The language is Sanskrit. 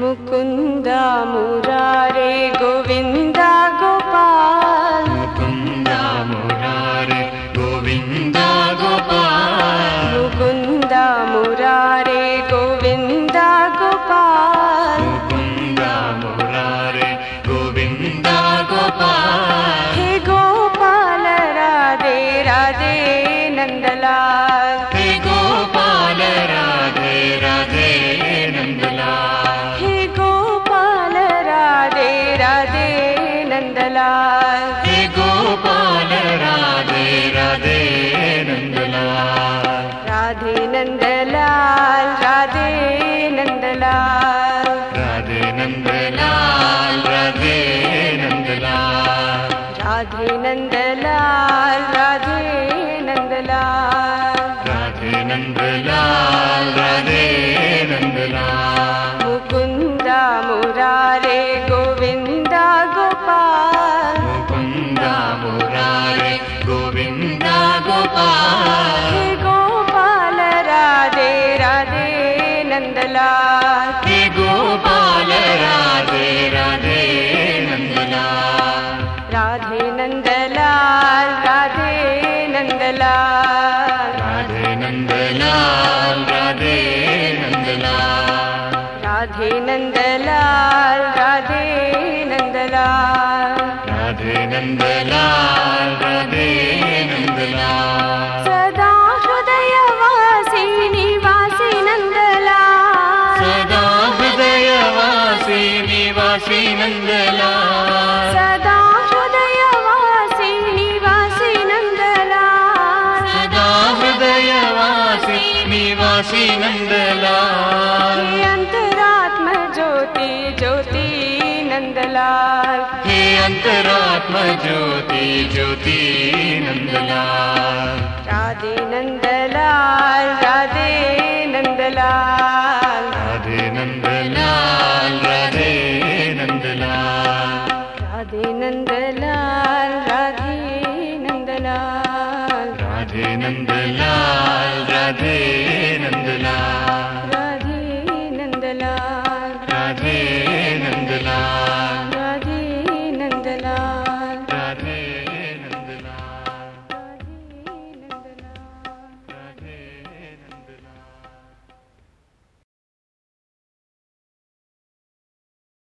मुकुंद मुरारे गोविन्दा गोपाल। मुकुन्दा मुरारे गोविन्दा गोपाल। मुकुन्दा मुरारे गोविन्दा गोपाल। मुकुन्दा मुरारे गोविन्दा गोपाल। हे गोपाल राधे राधे गोपाल राधे राधे नन्दलाल राधे नन्दलाल राधे नन्दलाल राधे नन्दलाल राधे नन्दलाल राधे नन्दलाल राधे नन्दलाल राधे नन्दलाल राधे नन्दलाल मुकुन्दा मुरारे गोपाल। हे गोपाल राधे राधे नन्दलाल हे गोपाल राधे राधे नन्दलाल राधे नन्दलाल राधे नन्दलाल राधे नन्दलाल राधे नन्दलाल राधे नन्दलाल सदा हृदयवासी निवासी नन्दलाल सदा हृदयवासी निवासी नन्दलाल सदा हृदयवासी निवासी नन्दलाल सदा हृदयवासी निवासी नन्दलाल हे अन्तरात्म ज्योति ज्योति नन्दलाल न्तरात्म ज्योति ज्योति नन्दलाल राधे नन्दलाल राधे नन्दलाल राधे नन्दलाल राधे नन्दलाल राधे नन्दलाल राधे नन्दलाल राधे नन्दलाल राधे नन्दलाल